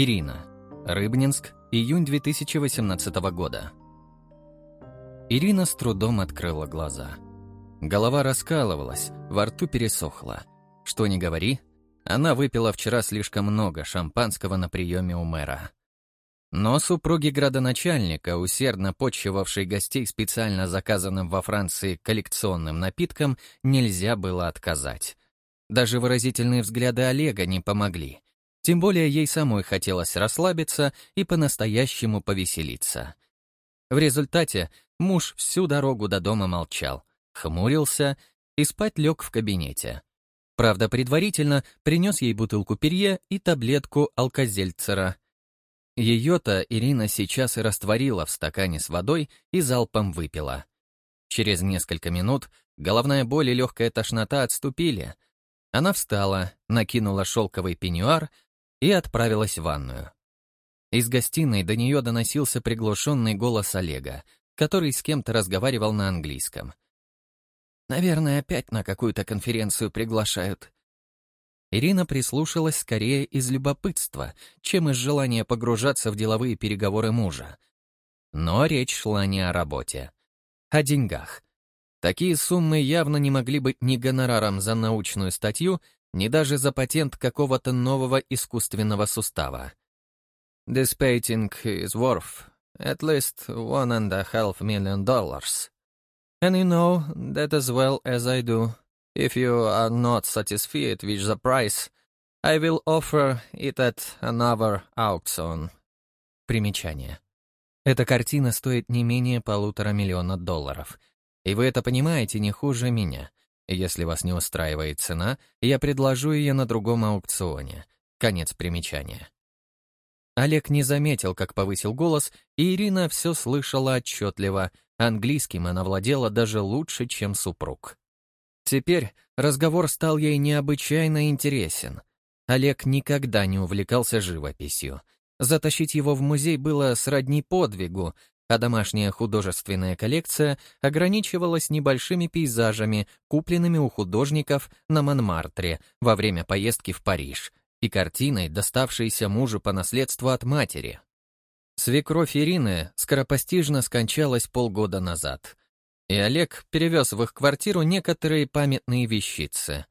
Ирина. Рыбнинск, июнь 2018 года. Ирина с трудом открыла глаза. Голова раскалывалась, во рту пересохла. Что ни говори, она выпила вчера слишком много шампанского на приеме у мэра. Но супруги градоначальника, усердно почивавшей гостей специально заказанным во Франции коллекционным напитком, нельзя было отказать. Даже выразительные взгляды Олега не помогли. Тем более ей самой хотелось расслабиться и по-настоящему повеселиться. В результате муж всю дорогу до дома молчал, хмурился и спать лег в кабинете. Правда, предварительно принес ей бутылку перье и таблетку алкозельцера. Ее-то Ирина сейчас и растворила в стакане с водой и залпом выпила. Через несколько минут головная боль и легкая тошнота отступили. Она встала, накинула шелковый пеньюар и отправилась в ванную. Из гостиной до нее доносился приглушенный голос Олега, который с кем-то разговаривал на английском — Наверное, опять на какую-то конференцию приглашают. Ирина прислушалась скорее из любопытства, чем из желания погружаться в деловые переговоры мужа. Но речь шла не о работе, о деньгах. Такие суммы явно не могли быть ни гонораром за научную статью, ни даже за патент какого-то нового искусственного сустава. This painting is worth at least one and a half million dollars. And you know that as well as I do. If you are not satisfied with the price, I will offer it at another auction. Примечание. Эта картина стоит не менее полутора миллиона долларов. И вы это понимаете не хуже меня. Если вас не устраивает цена, я предложу ее на другом аукционе. Конец примечания. Олег не заметил, как повысил голос, и Ирина все слышала отчетливо, Английским она владела даже лучше, чем супруг. Теперь разговор стал ей необычайно интересен. Олег никогда не увлекался живописью. Затащить его в музей было сродни подвигу, а домашняя художественная коллекция ограничивалась небольшими пейзажами, купленными у художников на Монмартре во время поездки в Париж, и картиной, доставшейся мужу по наследству от матери. Свекровь Ирины скоропостижно скончалась полгода назад, и Олег перевез в их квартиру некоторые памятные вещицы.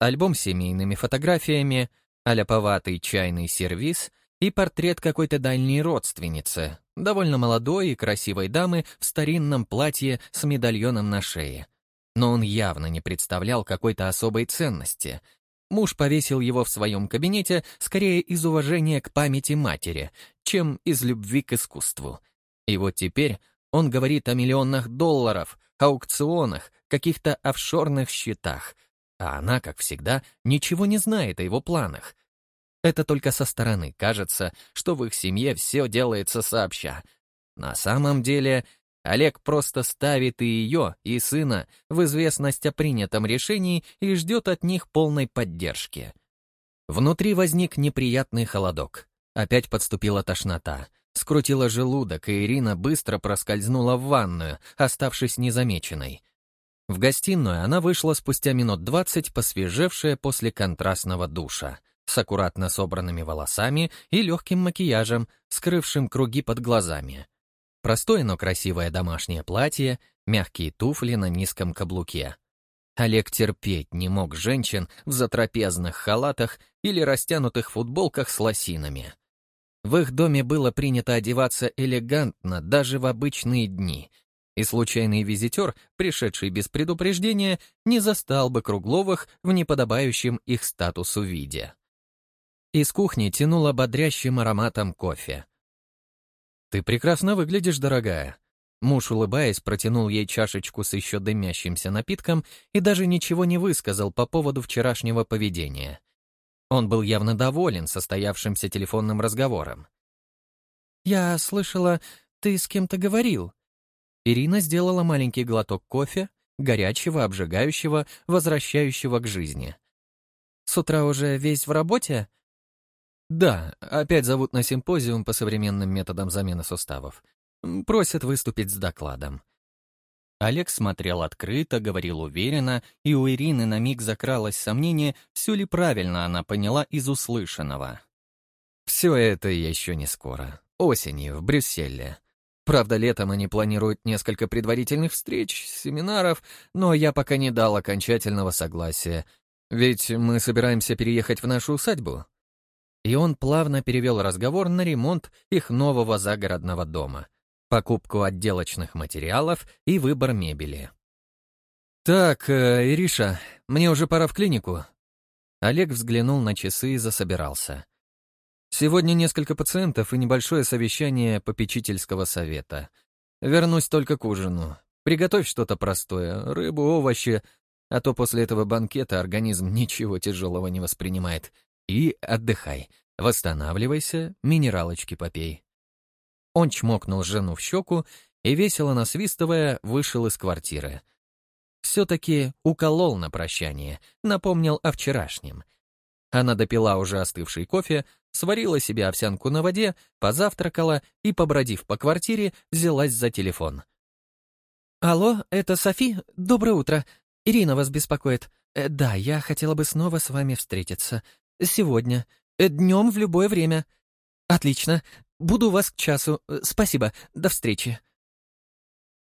Альбом с семейными фотографиями, аляповатый чайный сервиз и портрет какой-то дальней родственницы, довольно молодой и красивой дамы в старинном платье с медальоном на шее. Но он явно не представлял какой-то особой ценности — Муж повесил его в своем кабинете скорее из уважения к памяти матери, чем из любви к искусству. И вот теперь он говорит о миллионах долларов, аукционах, каких-то офшорных счетах, а она, как всегда, ничего не знает о его планах. Это только со стороны кажется, что в их семье все делается сообща. На самом деле Олег просто ставит и ее, и сына в известность о принятом решении и ждет от них полной поддержки. Внутри возник неприятный холодок. Опять подступила тошнота. Скрутила желудок, и Ирина быстро проскользнула в ванную, оставшись незамеченной. В гостиную она вышла спустя минут двадцать, посвежевшая после контрастного душа, с аккуратно собранными волосами и легким макияжем, скрывшим круги под глазами. Простое, но красивое домашнее платье, мягкие туфли на низком каблуке. Олег терпеть не мог женщин в затрапезных халатах или растянутых футболках с лосинами. В их доме было принято одеваться элегантно даже в обычные дни, и случайный визитер, пришедший без предупреждения, не застал бы Кругловых в неподобающем их статусу виде. Из кухни тянуло бодрящим ароматом кофе. «Ты прекрасно выглядишь, дорогая». Муж, улыбаясь, протянул ей чашечку с еще дымящимся напитком и даже ничего не высказал по поводу вчерашнего поведения. Он был явно доволен состоявшимся телефонным разговором. «Я слышала, ты с кем-то говорил». Ирина сделала маленький глоток кофе, горячего, обжигающего, возвращающего к жизни. «С утра уже весь в работе?» Да, опять зовут на симпозиум по современным методам замены суставов. Просят выступить с докладом. Олег смотрел открыто, говорил уверенно, и у Ирины на миг закралось сомнение, все ли правильно она поняла из услышанного. Все это еще не скоро. Осенью, в Брюсселе. Правда, летом они планируют несколько предварительных встреч, семинаров, но я пока не дал окончательного согласия. Ведь мы собираемся переехать в нашу усадьбу. И он плавно перевел разговор на ремонт их нового загородного дома, покупку отделочных материалов и выбор мебели. «Так, э, Ириша, мне уже пора в клинику». Олег взглянул на часы и засобирался. «Сегодня несколько пациентов и небольшое совещание попечительского совета. Вернусь только к ужину. Приготовь что-то простое, рыбу, овощи, а то после этого банкета организм ничего тяжелого не воспринимает. И отдыхай, восстанавливайся, минералочки попей». Он чмокнул жену в щеку и, весело насвистывая, вышел из квартиры. Все-таки уколол на прощание, напомнил о вчерашнем. Она допила уже остывший кофе, сварила себе овсянку на воде, позавтракала и, побродив по квартире, взялась за телефон. «Алло, это Софи? Доброе утро. Ирина вас беспокоит. Э, да, я хотела бы снова с вами встретиться. Сегодня. Э, днем в любое время. Отлично. Буду у вас к часу. Э, спасибо. До встречи».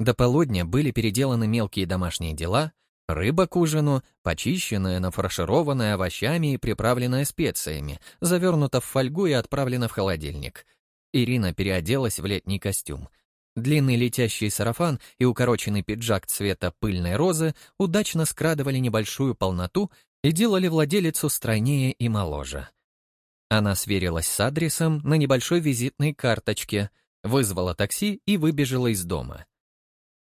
До полудня были переделаны мелкие домашние дела, рыба к ужину, почищенная, нафаршированная овощами и приправленная специями, завернута в фольгу и отправлена в холодильник. Ирина переоделась в летний костюм. Длинный летящий сарафан и укороченный пиджак цвета пыльной розы удачно скрадывали небольшую полноту и делали владелицу стройнее и моложе. Она сверилась с адресом на небольшой визитной карточке, вызвала такси и выбежала из дома.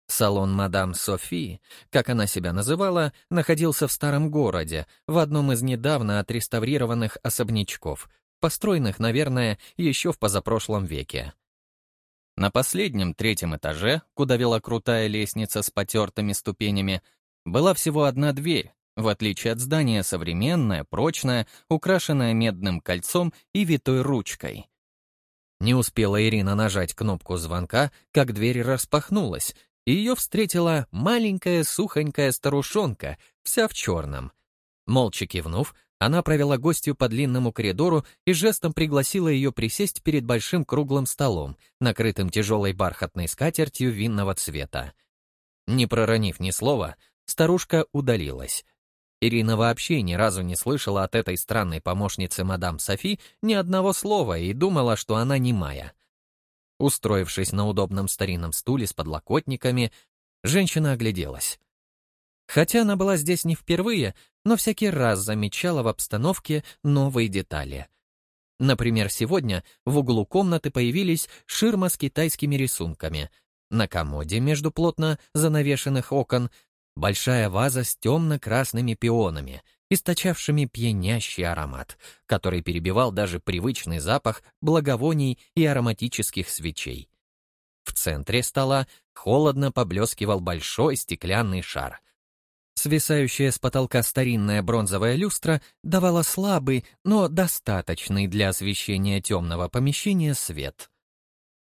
Салон мадам Софи, как она себя называла, находился в старом городе, в одном из недавно отреставрированных особнячков, построенных, наверное, еще в позапрошлом веке. На последнем третьем этаже, куда вела крутая лестница с потертыми ступенями, была всего одна дверь, в отличие от здания современная, прочная, украшенная медным кольцом и витой ручкой. Не успела Ирина нажать кнопку звонка, как дверь распахнулась, и ее встретила маленькая сухонькая старушонка, вся в черном. Молча кивнув, она провела гостью по длинному коридору и жестом пригласила ее присесть перед большим круглым столом, накрытым тяжелой бархатной скатертью винного цвета. Не проронив ни слова, старушка удалилась. Ирина вообще ни разу не слышала от этой странной помощницы мадам Софи ни одного слова и думала, что она немая. Устроившись на удобном старинном стуле с подлокотниками, женщина огляделась. Хотя она была здесь не впервые, но всякий раз замечала в обстановке новые детали. Например, сегодня в углу комнаты появились ширма с китайскими рисунками. На комоде между плотно занавешенных окон большая ваза с темно-красными пионами, источавшими пьянящий аромат, который перебивал даже привычный запах благовоний и ароматических свечей. В центре стола холодно поблескивал большой стеклянный шар. Свисающая с потолка старинная бронзовая люстра давала слабый, но достаточный для освещения темного помещения свет.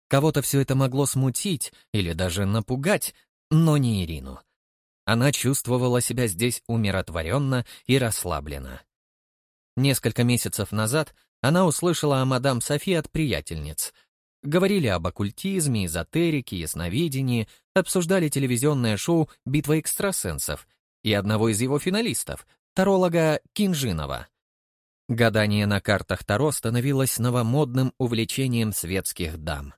Кого-то все это могло смутить или даже напугать, но не Ирину. Она чувствовала себя здесь умиротворенно и расслабленно. Несколько месяцев назад она услышала о мадам Софи от приятельниц. Говорили об оккультизме, эзотерике, ясновидении, обсуждали телевизионное шоу «Битва экстрасенсов» и одного из его финалистов, таролога Кинжинова. Гадание на картах Таро становилось новомодным увлечением светских дам.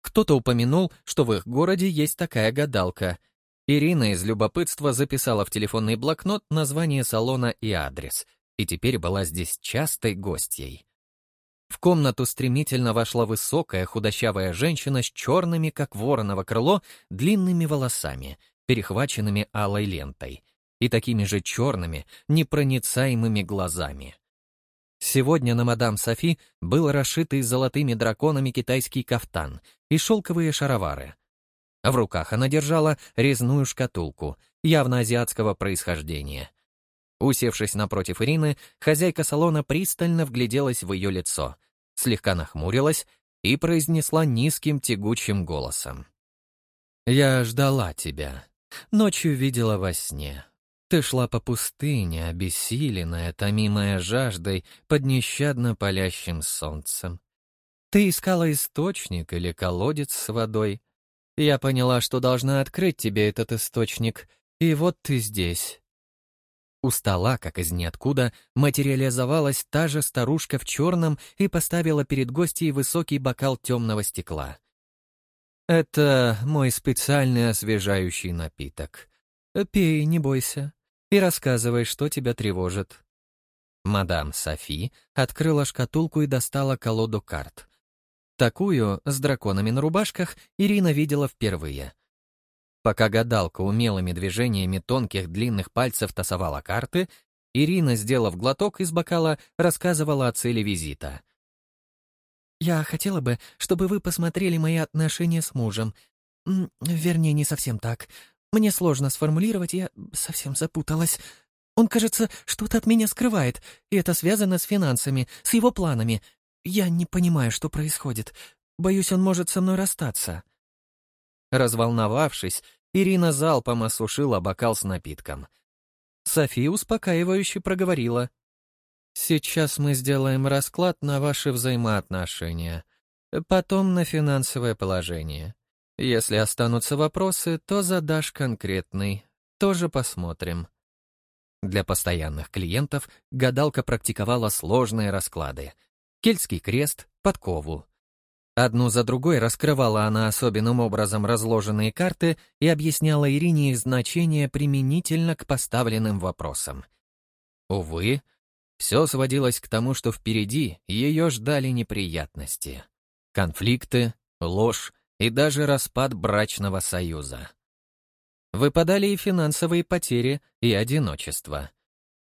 Кто-то упомянул, что в их городе есть такая гадалка — Ирина из любопытства записала в телефонный блокнот название салона и адрес, и теперь была здесь частой гостьей. В комнату стремительно вошла высокая худощавая женщина с черными, как вороново крыло, длинными волосами, перехваченными алой лентой, и такими же черными, непроницаемыми глазами. Сегодня на мадам Софи был расшитый золотыми драконами китайский кафтан и шелковые шаровары — в руках она держала резную шкатулку, явно азиатского происхождения. Усевшись напротив Ирины, хозяйка салона пристально вгляделась в ее лицо, слегка нахмурилась и произнесла низким тягучим голосом. «Я ждала тебя. Ночью видела во сне. Ты шла по пустыне, обессиленная, томимая жаждой под нещадно палящим солнцем. Ты искала источник или колодец с водой. Я поняла, что должна открыть тебе этот источник, и вот ты здесь». У стола, как из ниоткуда, материализовалась та же старушка в черном и поставила перед гостьей высокий бокал темного стекла. «Это мой специальный освежающий напиток. Пей, не бойся, и рассказывай, что тебя тревожит». Мадам Софи открыла шкатулку и достала колоду карт. Такую, с драконами на рубашках, Ирина видела впервые — Пока гадалка умелыми движениями тонких длинных пальцев тасовала карты, Ирина, сделав глоток из бокала, рассказывала о цели визита. «Я хотела бы, чтобы вы посмотрели мои отношения с мужем. Вернее, не совсем так. Мне сложно сформулировать, я совсем запуталась. Он, кажется, что-то от меня скрывает, и это связано с финансами, с его планами. Я не понимаю, что происходит. Боюсь, он может со мной расстаться». Разволновавшись, Ирина залпом осушила бокал с напитком. София успокаивающе проговорила. «Сейчас мы сделаем расклад на ваши взаимоотношения, потом на финансовое положение. Если останутся вопросы, то задашь конкретный, тоже посмотрим». Для постоянных клиентов гадалка практиковала сложные расклады. Кельтский крест, подкову, Одну за другой раскрывала она особенным образом разложенные карты и объясняла Ирине их значение применительно к поставленным вопросам. Увы, все сводилось к тому, что впереди ее ждали неприятности. Конфликты, ложь и даже распад брачного союза. Выпадали и финансовые потери, и одиночество.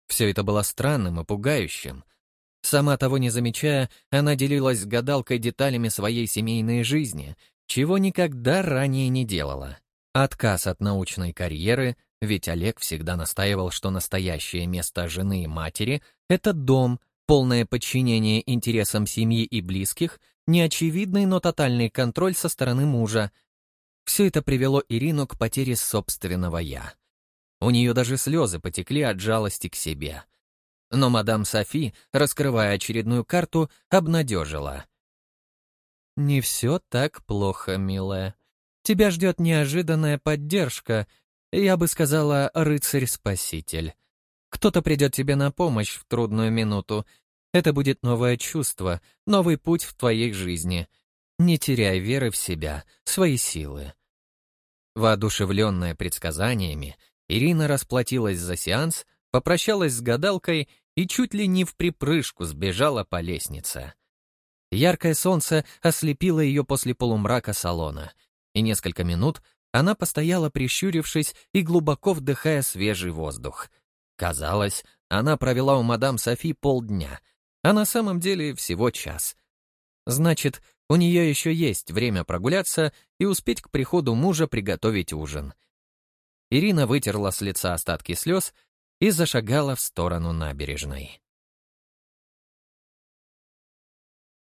Все это было странным и пугающим — Сама того не замечая, она делилась с гадалкой деталями своей семейной жизни, чего никогда ранее не делала. Отказ от научной карьеры, ведь Олег всегда настаивал, что настоящее место жены и матери — это дом, полное подчинение интересам семьи и близких, неочевидный, но тотальный контроль со стороны мужа. Все это привело Ирину к потере собственного «я». У нее даже слезы потекли от жалости к себе — но мадам Софи, раскрывая очередную карту, обнадежила. «Не все так плохо, милая. Тебя ждет неожиданная поддержка, я бы сказала, рыцарь-спаситель. Кто-то придет тебе на помощь в трудную минуту. Это будет новое чувство, новый путь в твоей жизни. Не теряй веры в себя, свои силы». Воодушевленная предсказаниями, Ирина расплатилась за сеанс, попрощалась с гадалкой и чуть ли не в припрыжку сбежала по лестнице. Яркое солнце ослепило ее после полумрака салона, и несколько минут она постояла, прищурившись и глубоко вдыхая свежий воздух. Казалось, она провела у мадам Софи полдня, а на самом деле всего час. Значит, у нее еще есть время прогуляться и успеть к приходу мужа приготовить ужин. Ирина вытерла с лица остатки слез и зашагала в сторону набережной.